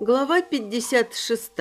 Глава 56.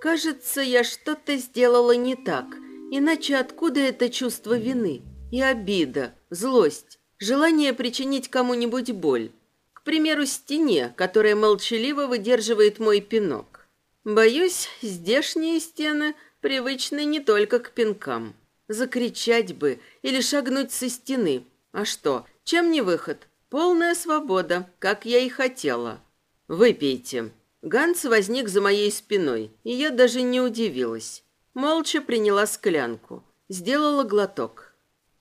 Кажется, я что-то сделала не так, иначе откуда это чувство вины и обида, злость, желание причинить кому-нибудь боль? К примеру, стене, которая молчаливо выдерживает мой пинок. Боюсь, здешние стены привычны не только к пинкам. Закричать бы или шагнуть со стены. А что, чем не выход? Полная свобода, как я и хотела. Выпейте. Ганс возник за моей спиной, и я даже не удивилась. Молча приняла склянку, сделала глоток.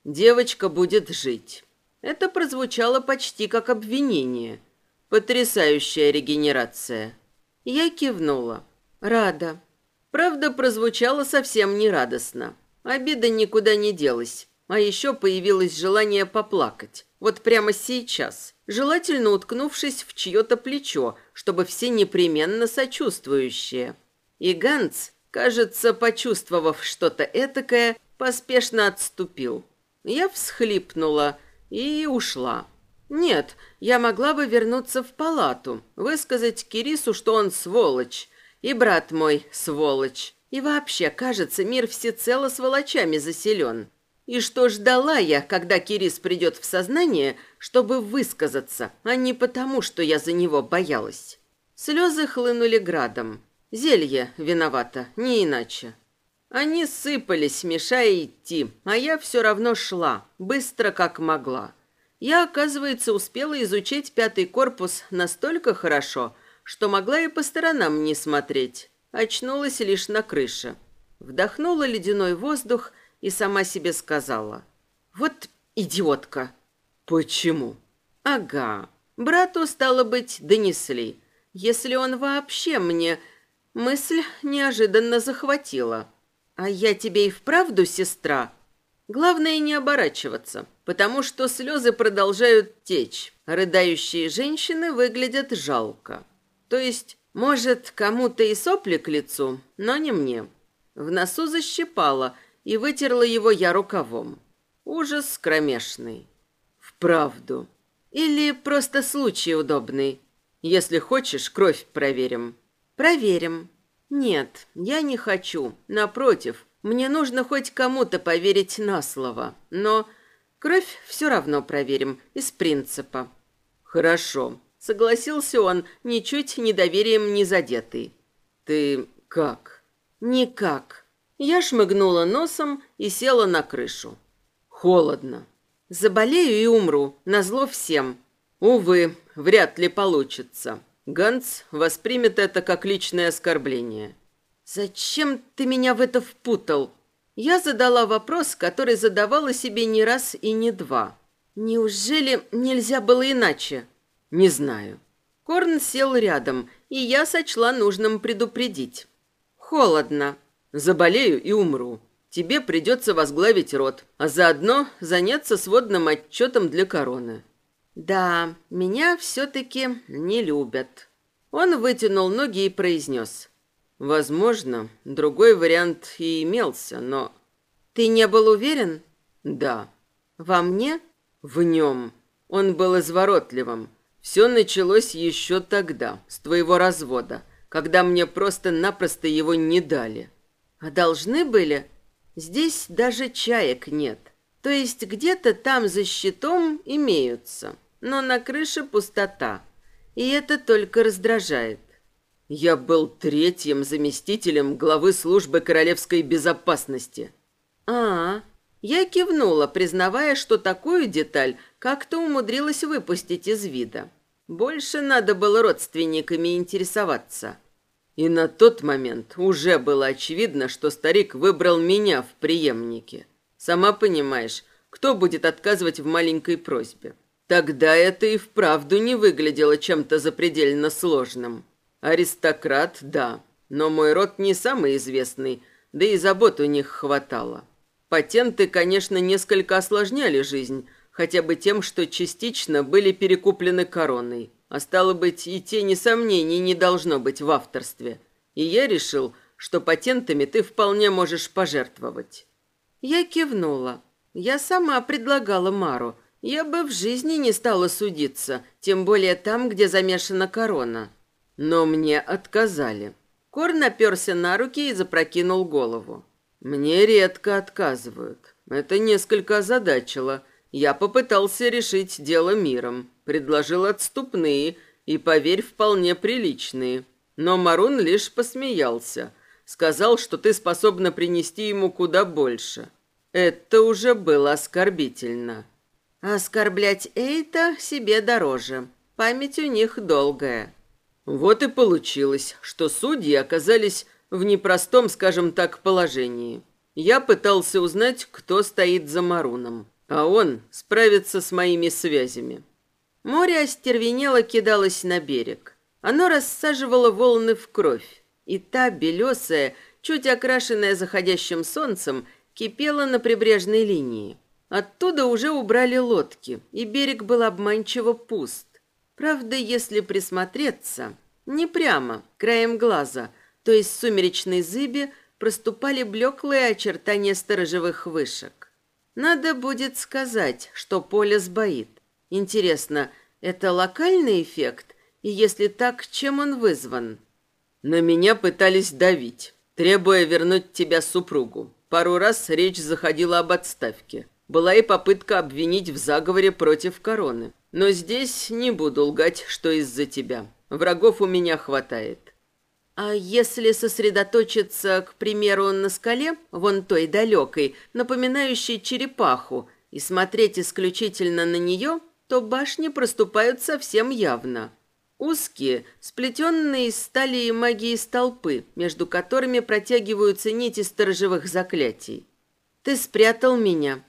Девочка будет жить. Это прозвучало почти как обвинение. Потрясающая регенерация. Я кивнула. Рада. Правда, прозвучало совсем нерадостно. Обида никуда не делась. А еще появилось желание поплакать. Вот прямо сейчас. Желательно уткнувшись в чье-то плечо, чтобы все непременно сочувствующие. И Ганц, кажется, почувствовав что-то этакое, поспешно отступил. Я всхлипнула и ушла. Нет, я могла бы вернуться в палату, высказать Кирису, что он сволочь, и брат мой сволочь. И вообще, кажется, мир всецело сволочами заселен. И что ждала я, когда Кирис придет в сознание, чтобы высказаться, а не потому, что я за него боялась. Слезы хлынули градом. Зелье виновато, не иначе. Они сыпались, мешая идти, а я все равно шла, быстро как могла. Я, оказывается, успела изучить пятый корпус настолько хорошо, что могла и по сторонам не смотреть. Очнулась лишь на крыше. Вдохнула ледяной воздух и сама себе сказала. «Вот идиотка!» «Почему?» «Ага. Брату, стало быть, донесли. Если он вообще мне...» Мысль неожиданно захватила. «А я тебе и вправду сестра?» Главное не оборачиваться, потому что слезы продолжают течь. Рыдающие женщины выглядят жалко. То есть может, кому-то и сопли к лицу, но не мне. В носу защипала, и вытерла его я рукавом. Ужас кромешный. Вправду. Или просто случай удобный. Если хочешь, кровь проверим. Проверим. Нет, я не хочу. Напротив, мне нужно хоть кому-то поверить на слово. Но кровь все равно проверим, из принципа. Хорошо. Согласился он, ничуть недоверием не задетый. «Ты как?» «Никак». Я шмыгнула носом и села на крышу. «Холодно. Заболею и умру, назло всем. Увы, вряд ли получится. Ганс воспримет это как личное оскорбление». «Зачем ты меня в это впутал?» Я задала вопрос, который задавала себе не раз и не два. «Неужели нельзя было иначе?» Не знаю. Корн сел рядом, и я сочла нужным предупредить. Холодно. Заболею и умру. Тебе придется возглавить род, а заодно заняться сводным отчетом для короны. Да, меня все-таки не любят. Он вытянул ноги и произнес. Возможно, другой вариант и имелся, но... Ты не был уверен? Да. Во мне? В нем. Он был изворотливым, все началось еще тогда, с твоего развода, когда мне просто-напросто его не дали. А должны были? Здесь даже чаек нет. То есть где-то там за щитом имеются, но на крыше пустота. И это только раздражает. Я был третьим заместителем главы службы королевской безопасности. А, -а, -а. я кивнула, признавая, что такую деталь как-то умудрилась выпустить из вида. Больше надо было родственниками интересоваться. И на тот момент уже было очевидно, что старик выбрал меня в преемнике. Сама понимаешь, кто будет отказывать в маленькой просьбе? Тогда это и вправду не выглядело чем-то запредельно сложным. Аристократ, да, но мой род не самый известный, да и забот у них хватало. Патенты, конечно, несколько осложняли жизнь, хотя бы тем, что частично были перекуплены короной. А стало быть, и тени сомнений не должно быть в авторстве. И я решил, что патентами ты вполне можешь пожертвовать. Я кивнула. Я сама предлагала Мару. Я бы в жизни не стала судиться, тем более там, где замешана корона. Но мне отказали. Кор наперся на руки и запрокинул голову. Мне редко отказывают. Это несколько озадачило. Я попытался решить дело миром. Предложил отступные и, поверь, вполне приличные. Но Марун лишь посмеялся. Сказал, что ты способна принести ему куда больше. Это уже было оскорбительно. Оскорблять Эйта себе дороже. Память у них долгая. Вот и получилось, что судьи оказались в непростом, скажем так, положении. Я пытался узнать, кто стоит за Маруном, а он справится с моими связями. Море остервенело кидалось на берег. Оно рассаживало волны в кровь, и та, белесая, чуть окрашенная заходящим солнцем, кипела на прибрежной линии. Оттуда уже убрали лодки, и берег был обманчиво пуст. Правда, если присмотреться, не прямо, краем глаза, то есть сумеречной зыбе проступали блеклые очертания сторожевых вышек. Надо будет сказать, что поле сбоит. Интересно, это локальный эффект? И если так, чем он вызван? На меня пытались давить, требуя вернуть тебя супругу. Пару раз речь заходила об отставке. Была и попытка обвинить в заговоре против короны. Но здесь не буду лгать, что из-за тебя. Врагов у меня хватает. А если сосредоточиться, к примеру, на скале, вон той далекой, напоминающей черепаху, и смотреть исключительно на нее, то башни проступают совсем явно. Узкие, сплетенные из стали и магии столпы, между которыми протягиваются нити сторожевых заклятий. Ты спрятал меня,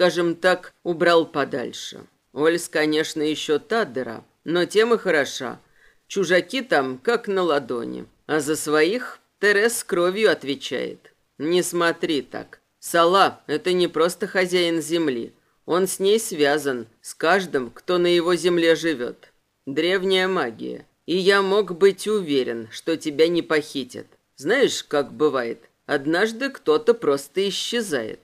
скажем так, убрал подальше. Ольс, конечно, еще та дыра, но тем и хороша. Чужаки там, как на ладони. А за своих Терес кровью отвечает. Не смотри так. Сала – это не просто хозяин земли. Он с ней связан, с каждым, кто на его земле живет. Древняя магия. И я мог быть уверен, что тебя не похитят. Знаешь, как бывает? Однажды кто-то просто исчезает.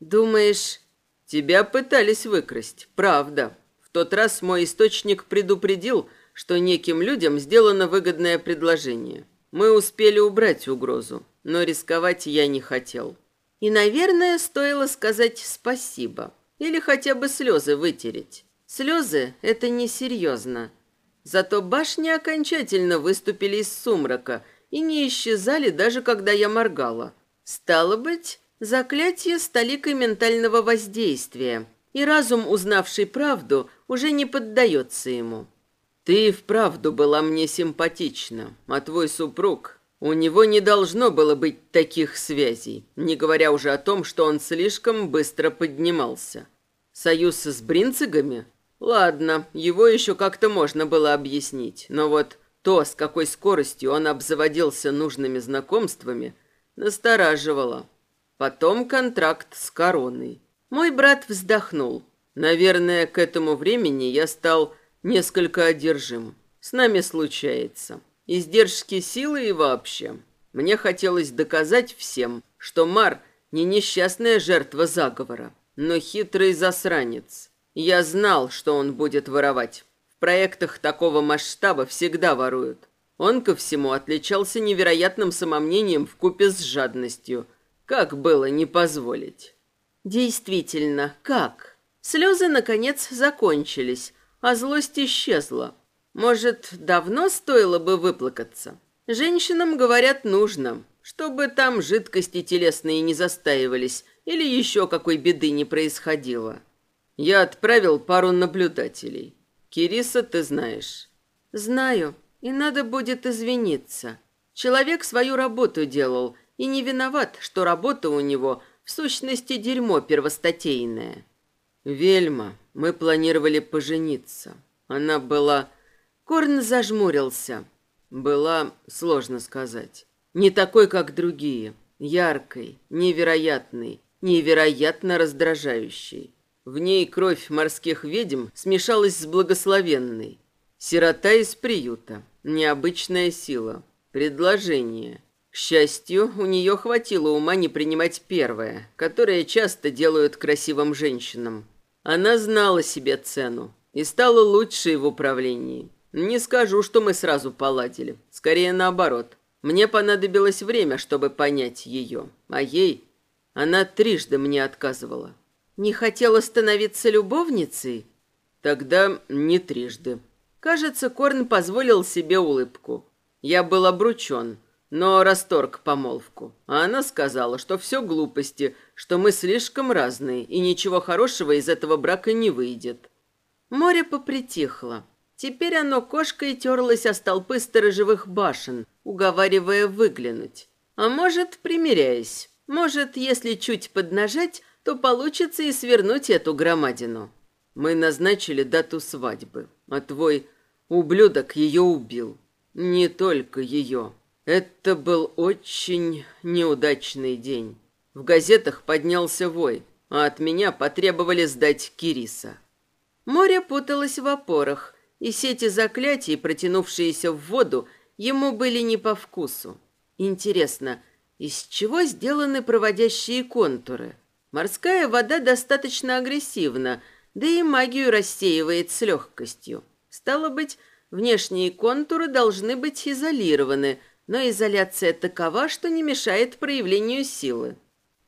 Думаешь, тебя пытались выкрасть, правда. В тот раз мой источник предупредил, что неким людям сделано выгодное предложение. Мы успели убрать угрозу, но рисковать я не хотел. И, наверное, стоило сказать спасибо. Или хотя бы слезы вытереть. Слезы – это несерьезно. Зато башни окончательно выступили из сумрака и не исчезали, даже когда я моргала. Стало быть, заклятие с толикой ментального воздействия, и разум, узнавший правду, уже не поддается ему. Ты вправду была мне симпатична, а твой супруг... У него не должно было быть таких связей, не говоря уже о том, что он слишком быстро поднимался. Союз с бринцигами? Ладно, его еще как-то можно было объяснить, но вот то, с какой скоростью он обзаводился нужными знакомствами, настораживало. Потом контракт с короной. Мой брат вздохнул. Наверное, к этому времени я стал несколько одержим. С нами случается. Издержки силы и вообще. Мне хотелось доказать всем, что Мар не несчастная жертва заговора, но хитрый засранец. Я знал, что он будет воровать. В проектах такого масштаба всегда воруют. Он ко всему отличался невероятным самомнением в купе с жадностью. Как было не позволить? Действительно, как? Слезы, наконец, закончились, а злость исчезла. Может, давно стоило бы выплакаться? Женщинам, говорят, нужно, чтобы там жидкости телесные не застаивались или еще какой беды не происходило. Я отправил пару наблюдателей. Кириса ты знаешь. Знаю, и надо будет извиниться. Человек свою работу делал и не виноват, что работа у него в сущности дерьмо первостатейное. Вельма, мы планировали пожениться. Она была... Корн зажмурился. Была, сложно сказать. Не такой, как другие. Яркой, невероятной. невероятно раздражающей. В ней кровь морских ведьм смешалась с благословенной. Сирота из приюта, необычная сила, предложение. Счастью, у нее хватило ума не принимать первое, которое часто делают красивым женщинам. Она знала себе цену и стала лучшей в управлении. Не скажу, что мы сразу поладили. Скорее наоборот. Мне понадобилось время, чтобы понять ее. А ей... Она трижды мне отказывала. Не хотела становиться любовницей? Тогда не трижды. Кажется, Корн позволил себе улыбку. Я был обручен, но расторг помолвку. А она сказала, что все глупости, что мы слишком разные, и ничего хорошего из этого брака не выйдет. Море попритихло. Теперь оно кошкой терлось о столпы сторожевых башен, уговаривая выглянуть. А может, примиряясь. Может, если чуть поднажать, то получится и свернуть эту громадину. Мы назначили дату свадьбы, а твой ублюдок ее убил. Не только ее. Это был очень неудачный день. В газетах поднялся вой, а от меня потребовали сдать Кириса. Море путалось в опорах, и сети заклятий, протянувшиеся в воду, ему были не по вкусу. Интересно, из чего сделаны проводящие контуры? Морская вода достаточно агрессивна, да и магию рассеивает с легкостью. Стало быть, внешние контуры должны быть изолированы, но изоляция такова, что не мешает проявлению силы.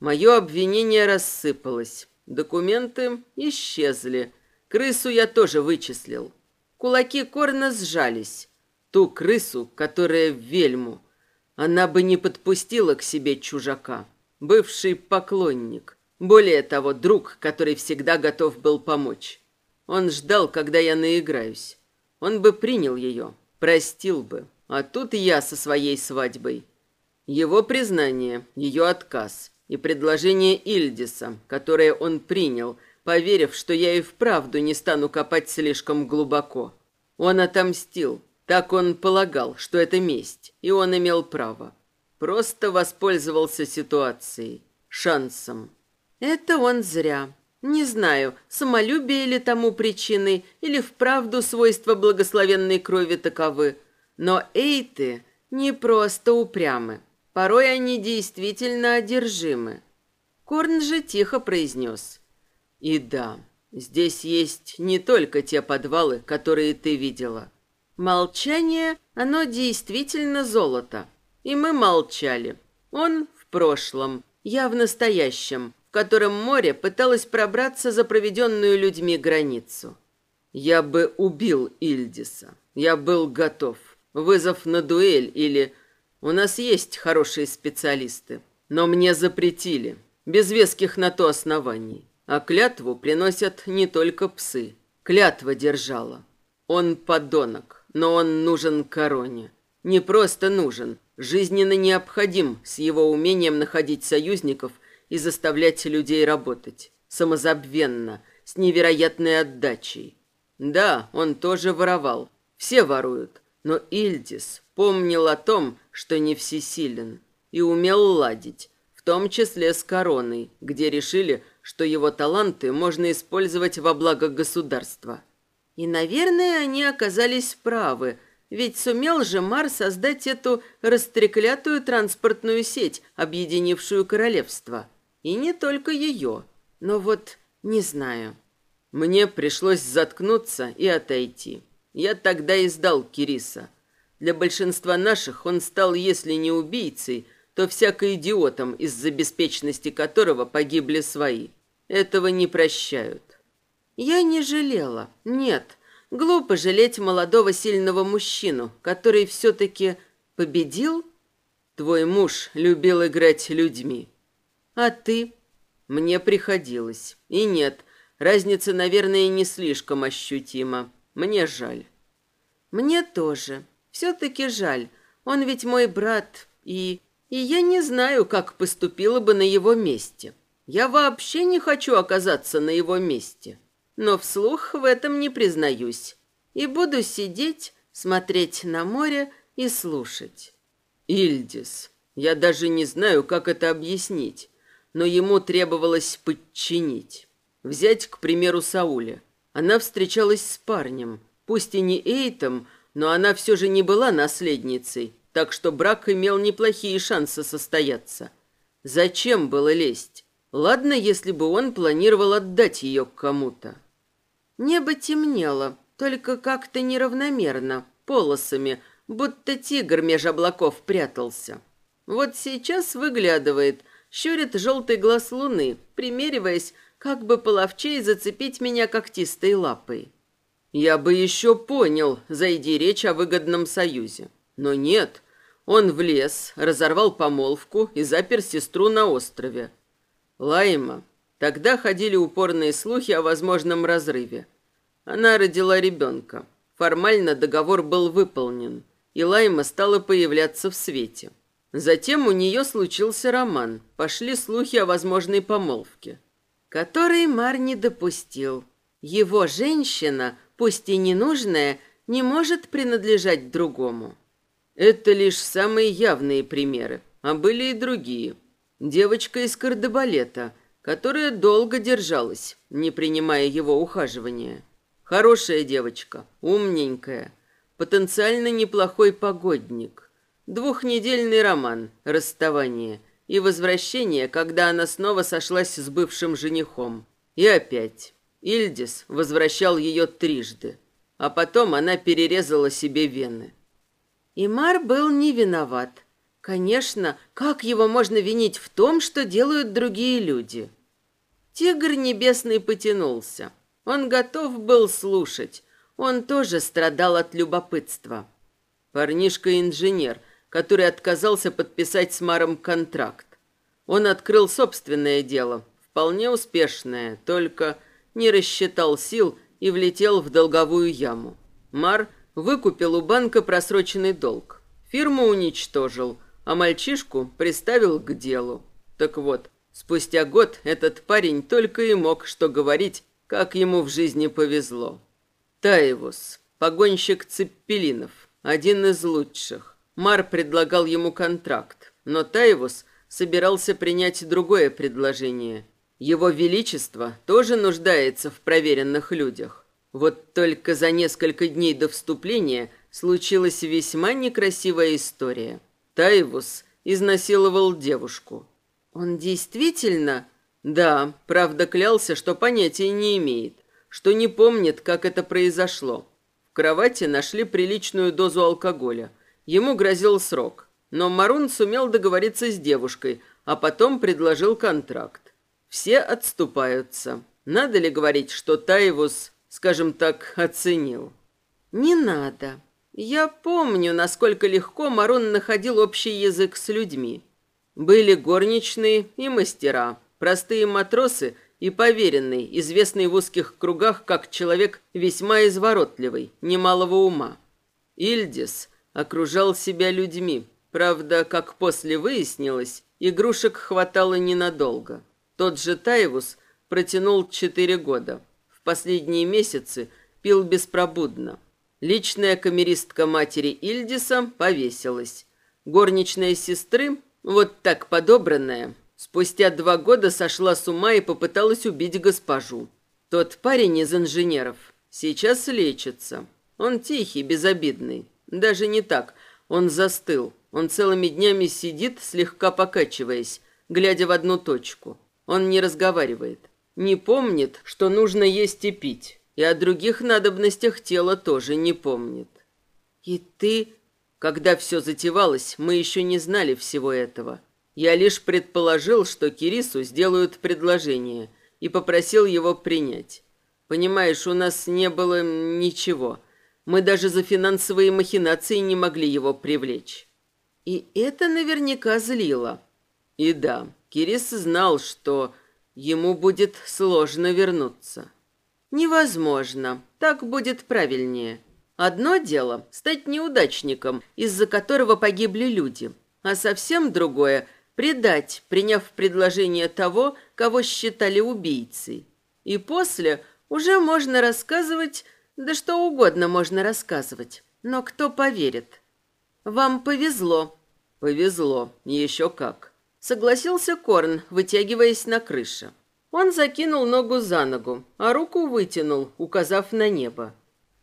Мое обвинение рассыпалось. Документы исчезли. Крысу я тоже вычислил. Кулаки Корна сжались. Ту крысу, которая в вельму. Она бы не подпустила к себе чужака. Бывший поклонник. Более того, друг, который всегда готов был помочь. Он ждал, когда я наиграюсь. Он бы принял ее, простил бы. А тут я со своей свадьбой. Его признание, ее отказ и предложение Ильдиса, которое он принял – поверив, что я и вправду не стану копать слишком глубоко. Он отомстил. Так он полагал, что это месть, и он имел право. Просто воспользовался ситуацией, шансом. Это он зря. Не знаю, самолюбие ли тому причиной, или вправду свойства благословенной крови таковы. Но эйты не просто упрямы. Порой они действительно одержимы. Корн же тихо произнес. И да, здесь есть не только те подвалы, которые ты видела. Молчание, оно действительно золото. И мы молчали. Он в прошлом, я в настоящем, в котором море пыталось пробраться за проведенную людьми границу. Я бы убил Ильдиса. Я был готов. Вызов на дуэль или... У нас есть хорошие специалисты. Но мне запретили. Без веских на то оснований. А клятву приносят не только псы. Клятва держала. Он подонок, но он нужен короне. Не просто нужен, жизненно необходим с его умением находить союзников и заставлять людей работать. Самозабвенно, с невероятной отдачей. Да, он тоже воровал. Все воруют. Но Ильдис помнил о том, что не всесилен, и умел ладить, в том числе с короной, где решили, что его таланты можно использовать во благо государства. И, наверное, они оказались правы, ведь сумел же Мар создать эту растреклятую транспортную сеть, объединившую королевство. И не только ее. Но вот не знаю. Мне пришлось заткнуться и отойти. Я тогда и сдал Кириса. Для большинства наших он стал, если не убийцей, то всяко идиотом, из-за беспечности которого погибли свои. Этого не прощают. Я не жалела. Нет, глупо жалеть молодого сильного мужчину, который все-таки победил. Твой муж любил играть людьми. А ты? Мне приходилось. И нет, разница, наверное, не слишком ощутима. Мне жаль. Мне тоже. Все-таки жаль. Он ведь мой брат, и... И я не знаю, как поступила бы на его месте. Я вообще не хочу оказаться на его месте. Но вслух в этом не признаюсь. И буду сидеть, смотреть на море и слушать. Ильдис, я даже не знаю, как это объяснить. но ему требовалось подчинить. Взять, к примеру, Сауля. Она встречалась с парнем, пусть и не Эйтом, но она все же не была наследницей, так что брак имел неплохие шансы состояться. Зачем было лезть? Ладно, если бы он планировал отдать ее кому-то. Небо темнело, только как-то неравномерно, полосами, будто тигр меж облаков прятался. Вот сейчас выглядывает, щурит желтый глаз луны, примериваясь, как бы половчей зацепить меня когтистой лапой. Я бы еще понял, зайди речь о выгодном союзе. Но нет, он влез, разорвал помолвку и запер сестру на острове. Лайма. Тогда ходили упорные слухи о возможном разрыве. Она родила ребенка. Формально договор был выполнен, и Лайма стала появляться в свете. Затем у нее случился роман. Пошли слухи о возможной помолвке. Который Мар не допустил. Его женщина, пусть и ненужная, не может принадлежать другому. Это лишь самые явные примеры, а были и другие. Девочка из кардебалета, которая долго держалась, не принимая его ухаживания. Хорошая девочка, умненькая, потенциально неплохой погодник. Двухнедельный роман, расставание и возвращение, когда она снова сошлась с бывшим женихом. И опять. Ильдис возвращал ее трижды, а потом она перерезала себе вены. Имар был не виноват. Конечно, как его можно винить в том, что делают другие люди? Тигр небесный потянулся. Он готов был слушать. Он тоже страдал от любопытства. Парнишка-инженер, который отказался подписать с Маром контракт. Он открыл собственное дело, вполне успешное, только не рассчитал сил и влетел в долговую яму. Мар – Выкупил у банка просроченный долг. Фирму уничтожил, а мальчишку приставил к делу. Так вот, спустя год этот парень только и мог что говорить, как ему в жизни повезло. Таевус, погонщик цеппелинов, один из лучших. Мар предлагал ему контракт, но Таевус собирался принять другое предложение. Его Величество тоже нуждается в проверенных людях. Вот только за несколько дней до вступления случилась весьма некрасивая история. Тайвус изнасиловал девушку. Он действительно... Да, правда клялся, что понятия не имеет, что не помнит, как это произошло. В кровати нашли приличную дозу алкоголя. Ему грозил срок. Но Марун сумел договориться с девушкой, а потом предложил контракт. Все отступаются. Надо ли говорить, что Тайвус скажем так, оценил. Не надо. Я помню, насколько легко Марон находил общий язык с людьми. Были горничные и мастера, простые матросы и поверенный, известный в узких кругах как человек весьма изворотливый, немалого ума. Ильдис окружал себя людьми. Правда, как после выяснилось, игрушек хватало ненадолго. Тот же Тайвус протянул четыре года – в последние месяцы пил беспробудно. Личная камеристка матери Ильдиса повесилась. Горничная сестры, вот так подобранная, спустя два года сошла с ума и попыталась убить госпожу. Тот парень из инженеров сейчас лечится. Он тихий, безобидный. Даже не так. Он застыл. Он целыми днями сидит, слегка покачиваясь, глядя в одну точку. Он не разговаривает. Не помнит, что нужно есть и пить, и о других надобностях тела тоже не помнит. И ты... Когда все затевалось, мы еще не знали всего этого. Я лишь предположил, что Кирису сделают предложение, и попросил его принять. Понимаешь, у нас не было ничего. Мы даже за финансовые махинации не могли его привлечь. И это наверняка злило. И да, Кирис знал, что ему будет сложно вернуться. Невозможно. Так будет правильнее. Одно дело – стать неудачником, из-за которого погибли люди, а совсем другое – предать, приняв предложение того, кого считали убийцей. И после уже можно рассказывать, да что угодно можно рассказывать. Но кто поверит? Вам повезло. Повезло, еще как. Согласился Корн, вытягиваясь на крыше. Он закинул ногу за ногу, а руку вытянул, указав на небо.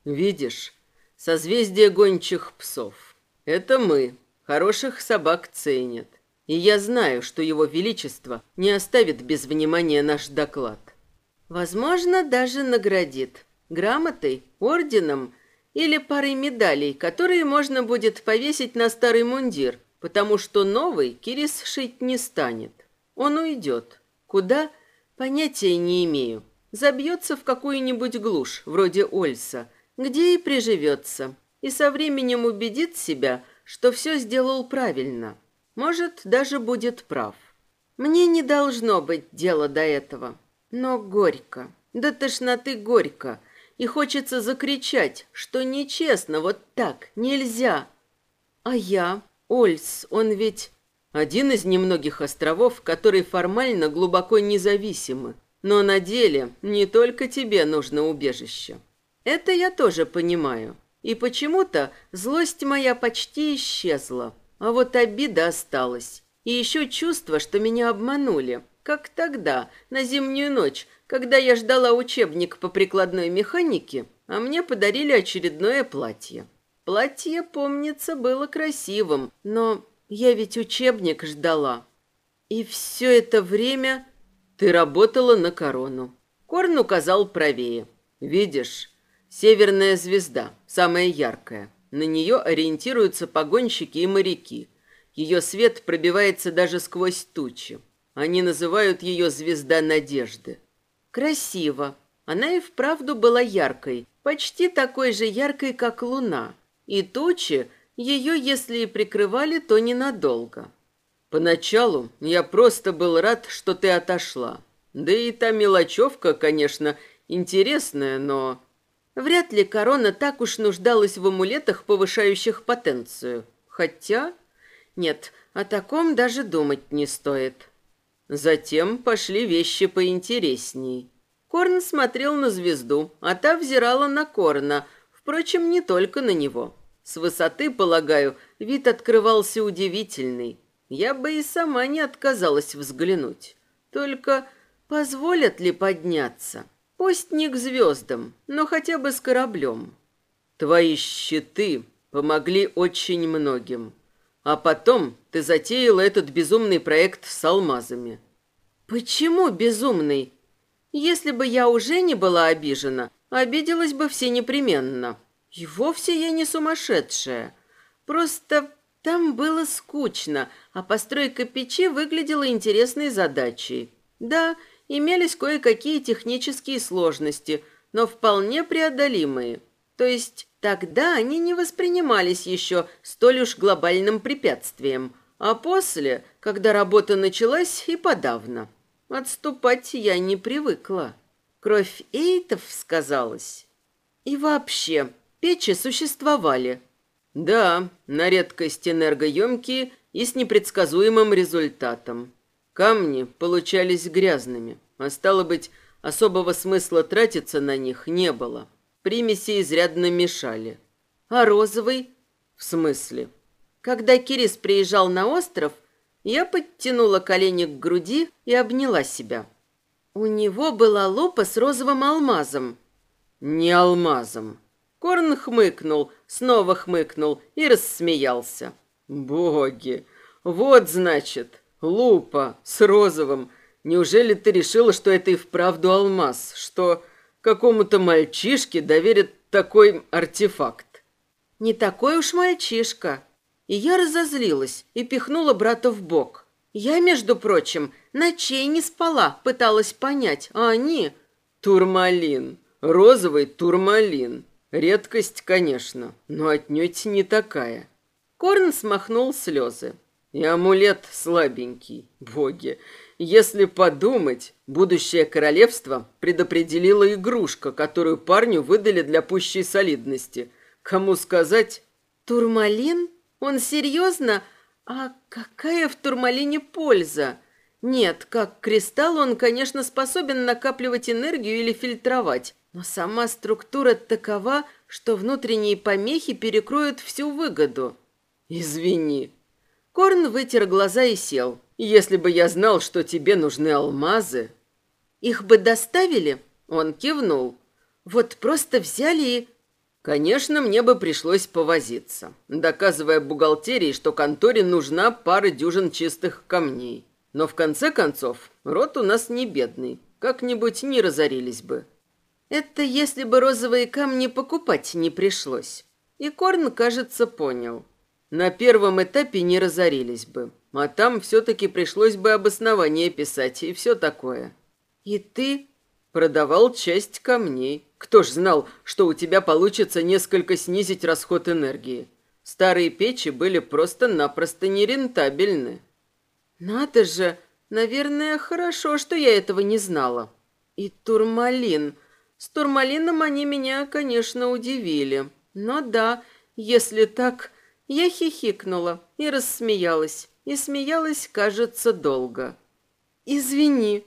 «Видишь, созвездие гончих псов. Это мы. Хороших собак ценят. И я знаю, что его величество не оставит без внимания наш доклад. Возможно, даже наградит. Грамотой, орденом или парой медалей, которые можно будет повесить на старый мундир, потому что новый Кирис шить не станет. Он уйдет. Куда? Понятия не имею. Забьется в какую-нибудь глушь, вроде Ольса, где и приживется, и со временем убедит себя, что все сделал правильно. Может, даже будет прав. Мне не должно быть дела до этого. Но горько, до тошноты горько, и хочется закричать, что нечестно, вот так, нельзя. А я, Ольс, он ведь один из немногих островов, которые формально глубоко независимы. Но на деле не только тебе нужно убежище. Это я тоже понимаю. И почему-то злость моя почти исчезла. А вот обида осталась. И еще чувство, что меня обманули. Как тогда, на зимнюю ночь, когда я ждала учебник по прикладной механике, а мне подарили очередное платье. Платье, помнится, было красивым, но я ведь учебник ждала. И все это время ты работала на корону. Корн указал правее. Видишь, северная звезда, самая яркая. На нее ориентируются погонщики и моряки. Ее свет пробивается даже сквозь тучи. Они называют ее «звезда надежды». Красиво. Она и вправду была яркой, почти такой же яркой, как луна. И тучи ее, если и прикрывали, то ненадолго. Поначалу я просто был рад, что ты отошла. Да и та мелочевка, конечно, интересная, но... Вряд ли корона так уж нуждалась в амулетах, повышающих потенцию. Хотя... Нет, о таком даже думать не стоит. Затем пошли вещи поинтересней. Корн смотрел на звезду, а та взирала на Корна, впрочем, не только на него. С высоты, полагаю, вид открывался удивительный. Я бы и сама не отказалась взглянуть. Только позволят ли подняться? Пусть не к звездам, но хотя бы с кораблем. Твои щиты помогли очень многим. А потом ты затеяла этот безумный проект с алмазами. Почему безумный? Если бы я уже не была обижена, обиделась бы все непременно. И вовсе я не сумасшедшая. Просто там было скучно, а постройка печи выглядела интересной задачей. Да, имелись кое-какие технические сложности, но вполне преодолимые. То есть тогда они не воспринимались еще столь уж глобальным препятствием, а после, когда работа началась, и подавно. Отступать я не привыкла. Кровь эйтов сказалась. И вообще, Печи существовали. Да, на редкость энергоемкие и с непредсказуемым результатом. Камни получались грязными, а стало быть, особого смысла тратиться на них не было. Примеси изрядно мешали. А розовый? В смысле? Когда Кирис приезжал на остров, я подтянула колени к груди и обняла себя. У него была лопа с розовым алмазом. Не алмазом, Корн хмыкнул, снова хмыкнул и рассмеялся. «Боги! Вот, значит, лупа с розовым. Неужели ты решила, что это и вправду алмаз? Что какому-то мальчишке доверят такой артефакт?» «Не такой уж мальчишка». И я разозлилась и пихнула брата в бок. Я, между прочим, ночей не спала, пыталась понять, а они... Турмалин, розовый турмалин. Редкость, конечно, но отнюдь не такая. Корн смахнул слезы. И амулет слабенький, боги. Если подумать, будущее королевство предопределила игрушка, которую парню выдали для пущей солидности. Кому сказать? Турмалин? Он серьезно? А какая в турмалине польза? Нет, как кристалл он, конечно, способен накапливать энергию или фильтровать, но сама структура такова, что внутренние помехи перекроют всю выгоду. Извини. Корн вытер глаза и сел. Если бы я знал, что тебе нужны алмазы... Их бы доставили? Он кивнул. Вот просто взяли и... Конечно, мне бы пришлось повозиться, доказывая бухгалтерии, что конторе нужна пара дюжин чистых камней. Но в конце концов, рот у нас не бедный, как-нибудь не разорились бы. Это если бы розовые камни покупать не пришлось. И Корн, кажется, понял. На первом этапе не разорились бы, а там все-таки пришлось бы обоснование писать и все такое. И ты продавал часть камней. Кто ж знал, что у тебя получится несколько снизить расход энергии? Старые печи были просто-напросто нерентабельны. Надо же, наверное, хорошо, что я этого не знала. И турмалин. С турмалином они меня, конечно, удивили. Но да, если так, я хихикнула и рассмеялась. И смеялась, кажется, долго. Извини.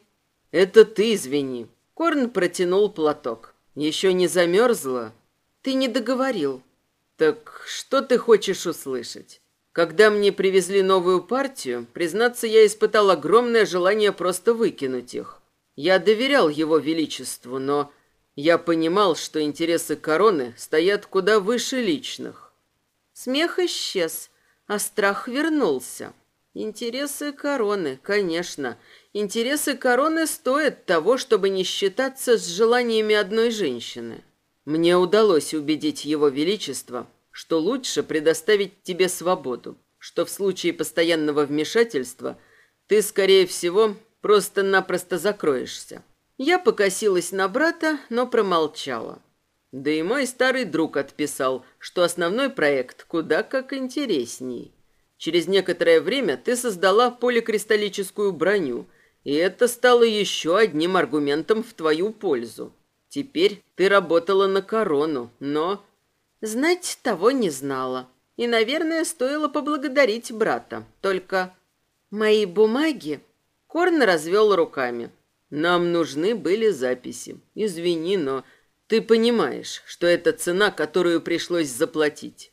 Это ты извини. Корн протянул платок. Еще не замерзла? Ты не договорил. Так что ты хочешь услышать? Когда мне привезли новую партию, признаться, я испытал огромное желание просто выкинуть их. Я доверял его величеству, но я понимал, что интересы короны стоят куда выше личных. Смех исчез, а страх вернулся. Интересы короны, конечно. Интересы короны стоят того, чтобы не считаться с желаниями одной женщины. Мне удалось убедить его величество, что лучше предоставить тебе свободу, что в случае постоянного вмешательства ты, скорее всего, просто-напросто закроешься. Я покосилась на брата, но промолчала. Да и мой старый друг отписал, что основной проект куда как интересней. Через некоторое время ты создала поликристаллическую броню, и это стало еще одним аргументом в твою пользу. Теперь ты работала на корону, но Знать того не знала. И, наверное, стоило поблагодарить брата. Только мои бумаги... Корн развел руками. Нам нужны были записи. Извини, но ты понимаешь, что это цена, которую пришлось заплатить.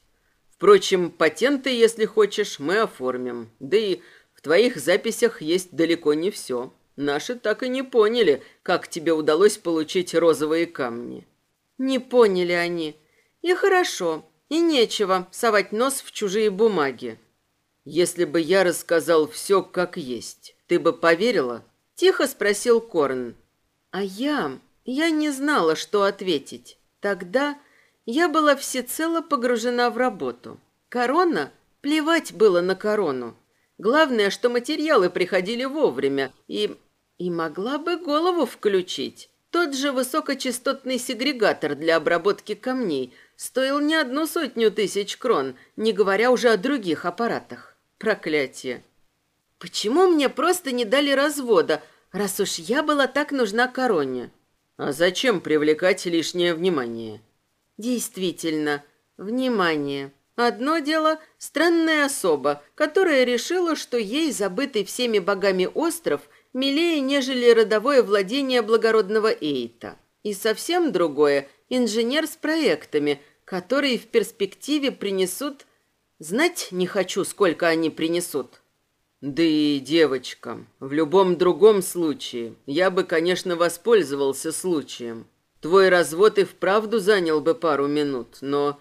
Впрочем, патенты, если хочешь, мы оформим. Да и в твоих записях есть далеко не все. Наши так и не поняли, как тебе удалось получить розовые камни. Не поняли они. И хорошо, и нечего совать нос в чужие бумаги. Если бы я рассказал все как есть, ты бы поверила? Тихо спросил Корн. А я... я не знала, что ответить. Тогда я была всецело погружена в работу. Корона? Плевать было на корону. Главное, что материалы приходили вовремя и... и могла бы голову включить. Тот же высокочастотный сегрегатор для обработки камней – стоил не одну сотню тысяч крон, не говоря уже о других аппаратах. Проклятие. Почему мне просто не дали развода, раз уж я была так нужна короне? А зачем привлекать лишнее внимание? Действительно, внимание. Одно дело – странная особа, которая решила, что ей забытый всеми богами остров милее, нежели родовое владение благородного Эйта. И совсем другое – инженер с проектами, которые в перспективе принесут... Знать не хочу, сколько они принесут. Да и, девочка, в любом другом случае я бы, конечно, воспользовался случаем. Твой развод и вправду занял бы пару минут, но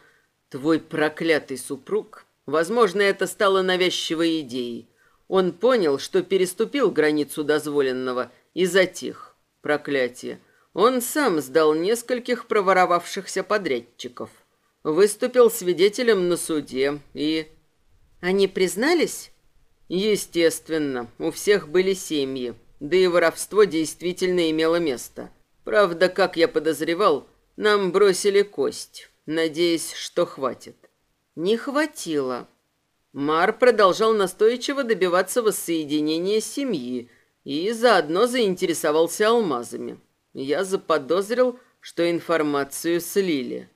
твой проклятый супруг... Возможно, это стало навязчивой идеей. Он понял, что переступил границу дозволенного и затих. Проклятие. Он сам сдал нескольких проворовавшихся подрядчиков. Выступил свидетелем на суде и... Они признались? Естественно, у всех были семьи, да и воровство действительно имело место. Правда, как я подозревал, нам бросили кость, надеясь, что хватит. Не хватило. Мар продолжал настойчиво добиваться воссоединения семьи и заодно заинтересовался алмазами я заподозрил, что информацию слили.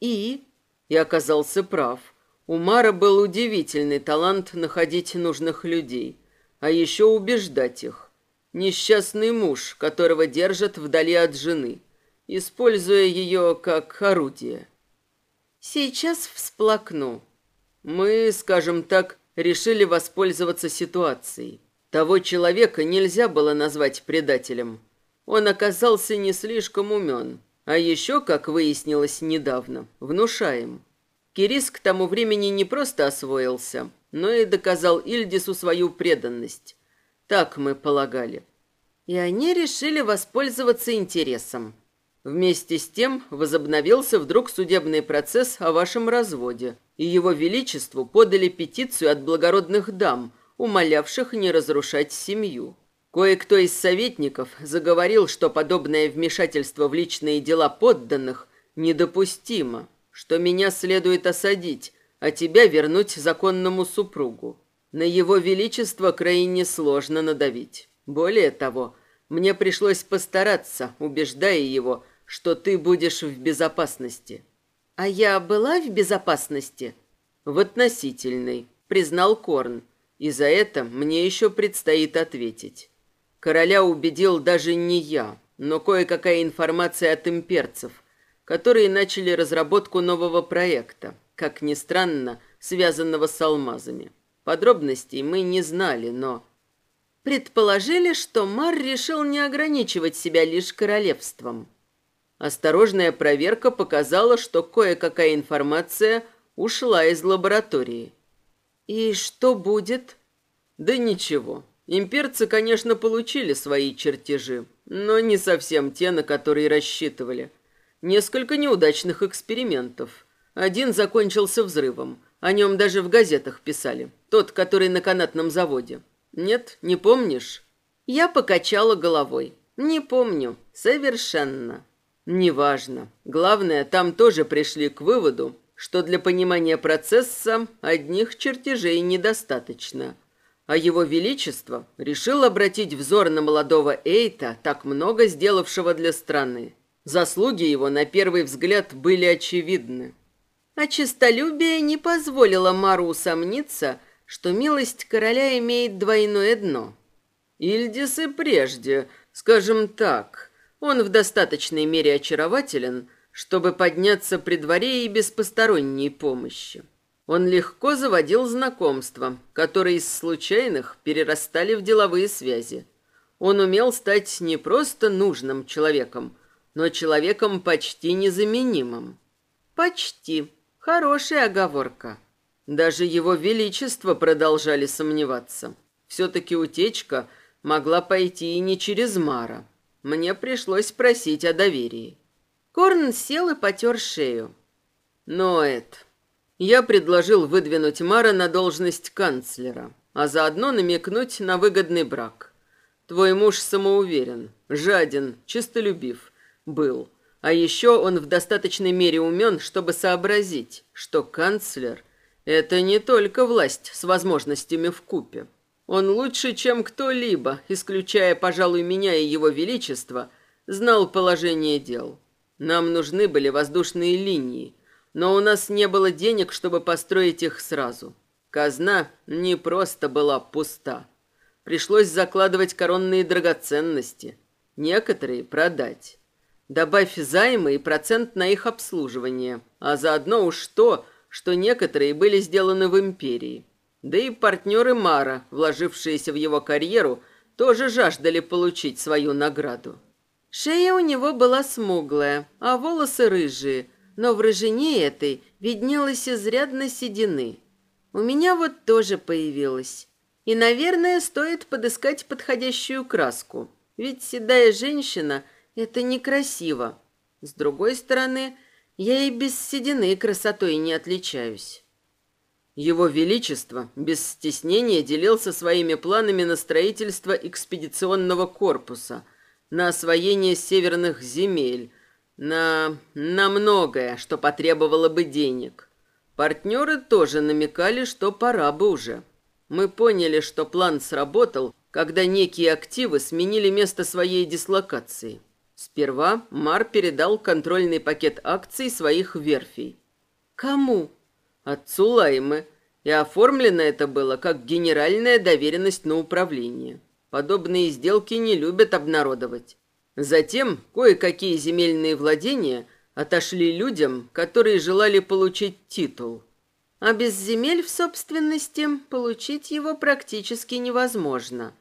И? И оказался прав. У Мара был удивительный талант находить нужных людей, а еще убеждать их. Несчастный муж, которого держат вдали от жены, используя ее как орудие. Сейчас всплакну. Мы, скажем так, решили воспользоваться ситуацией. Того человека нельзя было назвать предателем. Он оказался не слишком умен, а еще, как выяснилось недавно, внушаем. Кирис к тому времени не просто освоился, но и доказал Ильдису свою преданность. Так мы полагали. И они решили воспользоваться интересом. Вместе с тем возобновился вдруг судебный процесс о вашем разводе, и его величеству подали петицию от благородных дам, умолявших не разрушать семью. Кое-кто из советников заговорил, что подобное вмешательство в личные дела подданных недопустимо, что меня следует осадить, а тебя вернуть законному супругу. На его величество крайне сложно надавить. Более того, мне пришлось постараться, убеждая его, что ты будешь в безопасности. А я была в безопасности? В относительной, признал Корн. И за это мне еще предстоит ответить. Короля убедил даже не я, но кое-какая информация от имперцев, которые начали разработку нового проекта, как ни странно, связанного с алмазами. Подробностей мы не знали, но... Предположили, что Мар решил не ограничивать себя лишь королевством. Осторожная проверка показала, что кое-какая информация ушла из лаборатории. И что будет? Да ничего. Имперцы, конечно, получили свои чертежи, но не совсем те, на которые рассчитывали. Несколько неудачных экспериментов. Один закончился взрывом. О нем даже в газетах писали. Тот, который на канатном заводе. Нет, не помнишь? Я покачала головой. Не помню. Совершенно. Неважно. Главное, там тоже пришли к выводу, что для понимания процесса одних чертежей недостаточно. А его величество решил обратить взор на молодого Эйта, так много сделавшего для страны. Заслуги его на первый взгляд были очевидны. А честолюбие не позволило Мару усомниться, что милость короля имеет двойное дно. Ильдис и прежде, скажем так, он в достаточной мере очарователен, чтобы подняться при дворе и без посторонней помощи. Он легко заводил знакомства, которые из случайных перерастали в деловые связи. Он умел стать не просто нужным человеком, но человеком почти незаменимым. Почти. Хорошая оговорка. Даже его величество продолжали сомневаться. Все-таки утечка могла пойти и не через Мара. Мне пришлось просить о доверии. Корн сел и потер шею. Ноэт. Я предложил выдвинуть Мара на должность канцлера, а заодно намекнуть на выгодный брак. Твой муж самоуверен, жаден, честолюбив. Был. А еще он в достаточной мере умен, чтобы сообразить, что канцлер – это не только власть с возможностями в купе. Он лучше, чем кто-либо, исключая, пожалуй, меня и его величество, знал положение дел. Нам нужны были воздушные линии, но у нас не было денег, чтобы построить их сразу. Казна не просто была пуста. Пришлось закладывать коронные драгоценности, некоторые продать. Добавь займы и процент на их обслуживание, а заодно уж то, что некоторые были сделаны в империи. Да и партнеры Мара, вложившиеся в его карьеру, тоже жаждали получить свою награду. Шея у него была смуглая, а волосы рыжие, но в рыжине этой виднелось изрядно седины. У меня вот тоже появилась. И, наверное, стоит подыскать подходящую краску, ведь седая женщина – это некрасиво. С другой стороны, я и без седины красотой не отличаюсь. Его Величество без стеснения делился своими планами на строительство экспедиционного корпуса, на освоение северных земель, на... на многое, что потребовало бы денег. Партнеры тоже намекали, что пора бы уже. Мы поняли, что план сработал, когда некие активы сменили место своей дислокации. Сперва Мар передал контрольный пакет акций своих верфей. «Кому?» отцу Лаймы, и оформлено это было как генеральная доверенность на управление. Подобные сделки не любят обнародовать. Затем кое-какие земельные владения отошли людям, которые желали получить титул. а без земель в собственности получить его практически невозможно.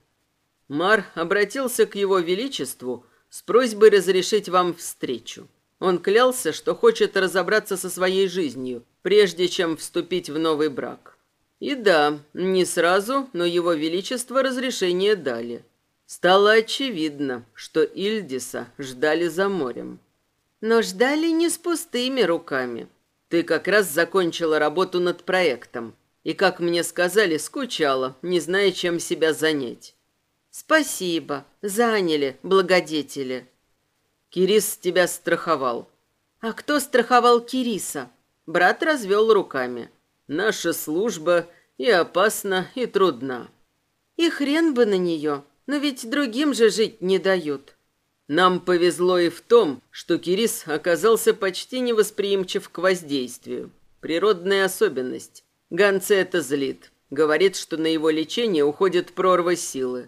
Мар обратился к его величеству с просьбой разрешить вам встречу. Он клялся, что хочет разобраться со своей жизнью, прежде чем вступить в новый брак. И да, не сразу, но его величество разрешение дали. Стало очевидно, что Ильдиса ждали за морем. Но ждали не с пустыми руками. Ты как раз закончила работу над проектом. И, как мне сказали, скучала, не зная, чем себя занять. Спасибо. Заняли, благодетели. Кирис тебя страховал. А кто страховал Кириса? Брат развел руками. Наша служба и опасна, и трудна. И хрен бы на нее. Но ведь другим же жить не дают. Нам повезло и в том, что Кирис оказался почти невосприимчив к воздействию. Природная особенность. Ганце это злит. Говорит, что на его лечение уходит прорва силы.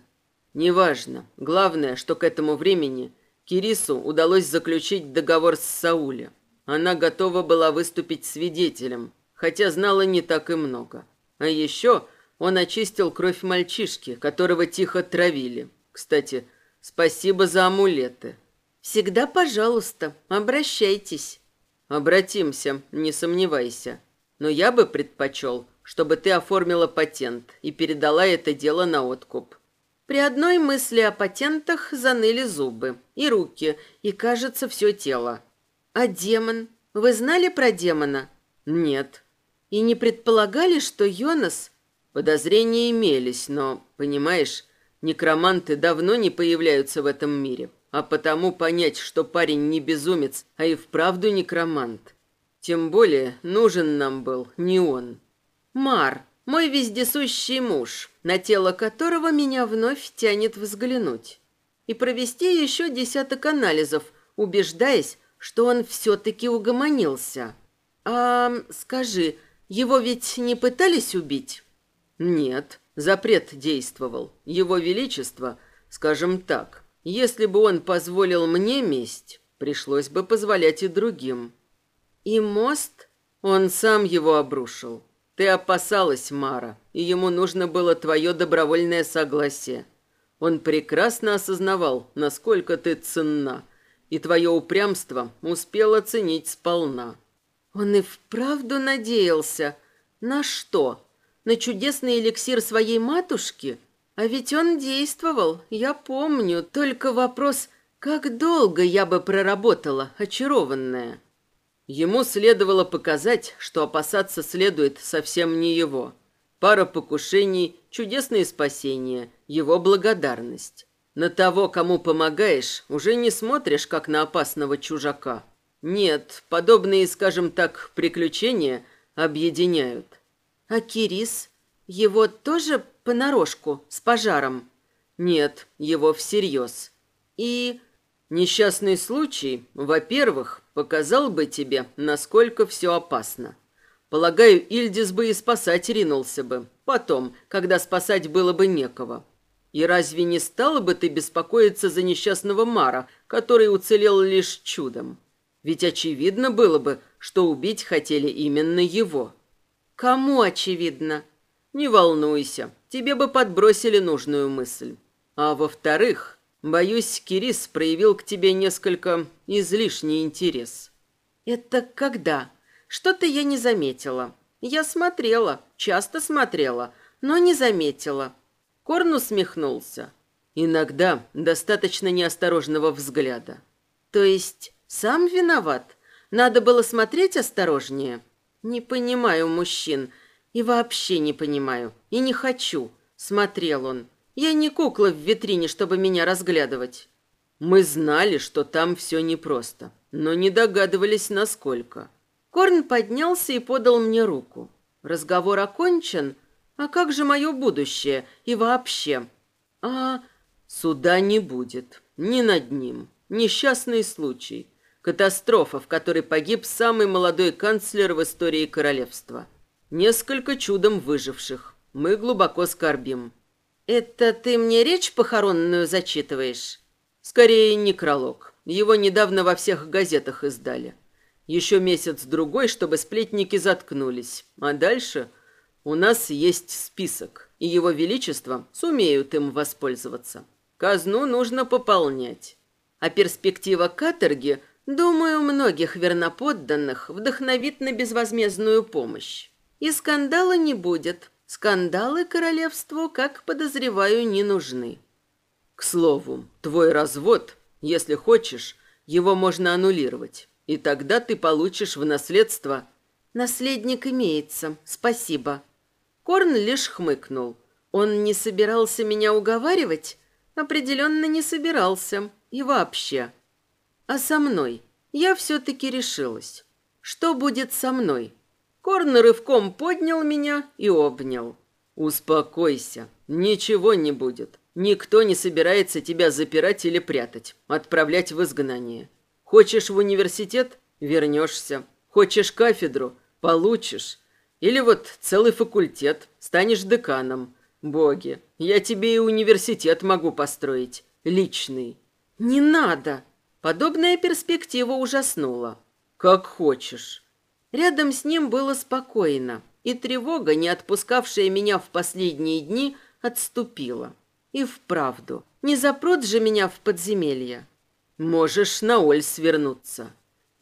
Неважно. Главное, что к этому времени Кирису удалось заключить договор с Сауля. Она готова была выступить свидетелем, хотя знала не так и много. А еще он очистил кровь мальчишки, которого тихо травили. Кстати, Спасибо за амулеты. Всегда, пожалуйста, обращайтесь. Обратимся, не сомневайся. Но я бы предпочел, чтобы ты оформила патент и передала это дело на откуп. При одной мысли о патентах заныли зубы и руки, и, кажется, все тело. А демон? Вы знали про демона? Нет. И не предполагали, что Йонас... Подозрения имелись, но, понимаешь, Некроманты давно не появляются в этом мире, а потому понять, что парень не безумец, а и вправду некромант. Тем более нужен нам был не он. Мар, мой вездесущий муж, на тело которого меня вновь тянет взглянуть. И провести еще десяток анализов, убеждаясь, что он все-таки угомонился. А скажи, его ведь не пытались убить? Нет. Запрет действовал. Его Величество, скажем так, если бы он позволил мне месть, пришлось бы позволять и другим. И мост? Он сам его обрушил. Ты опасалась, Мара, и ему нужно было твое добровольное согласие. Он прекрасно осознавал, насколько ты ценна, и твое упрямство успел оценить сполна. Он и вправду надеялся. На что? на чудесный эликсир своей матушки? А ведь он действовал, я помню. Только вопрос, как долго я бы проработала, очарованная? Ему следовало показать, что опасаться следует совсем не его. Пара покушений, чудесное спасение, его благодарность. На того, кому помогаешь, уже не смотришь, как на опасного чужака. Нет, подобные, скажем так, приключения объединяют. А Кирис? Его тоже понарошку, с пожаром? Нет, его всерьез. И... Несчастный случай, во-первых, показал бы тебе, насколько все опасно. Полагаю, Ильдис бы и спасать ринулся бы. Потом, когда спасать было бы некого. И разве не стала бы ты беспокоиться за несчастного Мара, который уцелел лишь чудом? Ведь очевидно было бы, что убить хотели именно его. Кому очевидно? Не волнуйся, тебе бы подбросили нужную мысль. А во-вторых, боюсь, Кирис проявил к тебе несколько излишний интерес. Это когда? Что-то я не заметила. Я смотрела, часто смотрела, но не заметила. Корн усмехнулся. Иногда достаточно неосторожного взгляда. То есть сам виноват? Надо было смотреть осторожнее? Не понимаю мужчин. И вообще не понимаю. И не хочу. Смотрел он. Я не кукла в витрине, чтобы меня разглядывать. Мы знали, что там все непросто, но не догадывались, насколько. Корн поднялся и подал мне руку. Разговор окончен. А как же мое будущее? И вообще? А суда не будет. Ни над ним. Несчастный случай. Катастрофа, в которой погиб самый молодой канцлер в истории королевства. Несколько чудом выживших. Мы глубоко скорбим. Это ты мне речь похоронную зачитываешь? Скорее, некролог. Его недавно во всех газетах издали. Еще месяц-другой, чтобы сплетники заткнулись. А дальше у нас есть список, и его величество сумеют им воспользоваться. Казну нужно пополнять. А перспектива каторги, думаю, многих верноподданных вдохновит на безвозмездную помощь. И скандала не будет. Скандалы королевству, как подозреваю, не нужны. К слову, твой развод, если хочешь, его можно аннулировать. И тогда ты получишь в наследство... Наследник имеется, спасибо. Корн лишь хмыкнул. Он не собирался меня уговаривать? Определенно не собирался. И вообще. А со мной? Я все-таки решилась. Что будет со мной? Корн рывком поднял меня и обнял. «Успокойся. Ничего не будет. Никто не собирается тебя запирать или прятать, отправлять в изгнание. Хочешь в университет? Вернешься. Хочешь кафедру? Получишь. Или вот целый факультет, станешь деканом. Боги, я тебе и университет могу построить. Личный. Не надо. Подобная перспектива ужаснула. Как хочешь. Рядом с ним было спокойно, и тревога, не отпускавшая меня в последние дни, отступила. И вправду, не запрут же меня в подземелье. Можешь на Оль свернуться.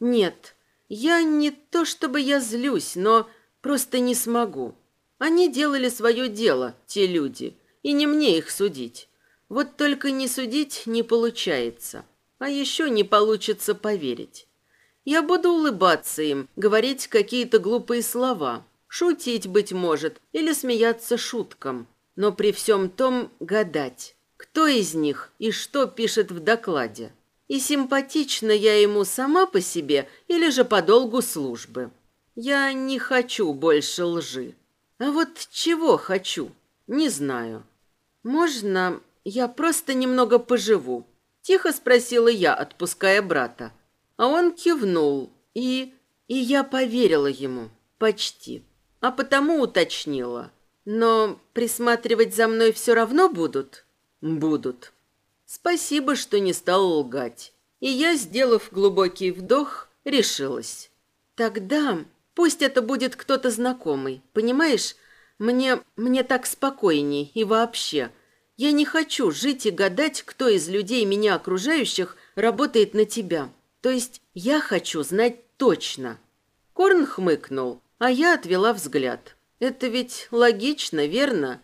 Нет, я не то чтобы я злюсь, но Просто не смогу. Они делали свое дело, те люди, и не мне их судить. Вот только не судить не получается. А еще не получится поверить. Я буду улыбаться им, говорить какие-то глупые слова, шутить, быть может, или смеяться шуткам. Но при всем том гадать, кто из них и что пишет в докладе. И симпатична я ему сама по себе или же по долгу службы. Я не хочу больше лжи. А вот чего хочу, не знаю. Можно я просто немного поживу? Тихо спросила я, отпуская брата. А он кивнул, и... И я поверила ему. Почти. А потому уточнила. Но присматривать за мной все равно будут? Будут. Спасибо, что не стал лгать. И я, сделав глубокий вдох, решилась. Тогда Пусть это будет кто-то знакомый, понимаешь? Мне, мне так спокойней и вообще. Я не хочу жить и гадать, кто из людей меня окружающих работает на тебя. То есть я хочу знать точно. Корн хмыкнул, а я отвела взгляд. Это ведь логично, верно?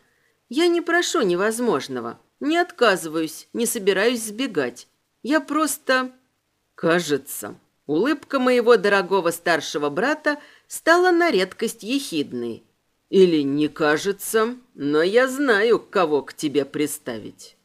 Я не прошу невозможного, не отказываюсь, не собираюсь сбегать. Я просто... Кажется, улыбка моего дорогого старшего брата стала на редкость ехидной. Или не кажется, но я знаю, кого к тебе приставить.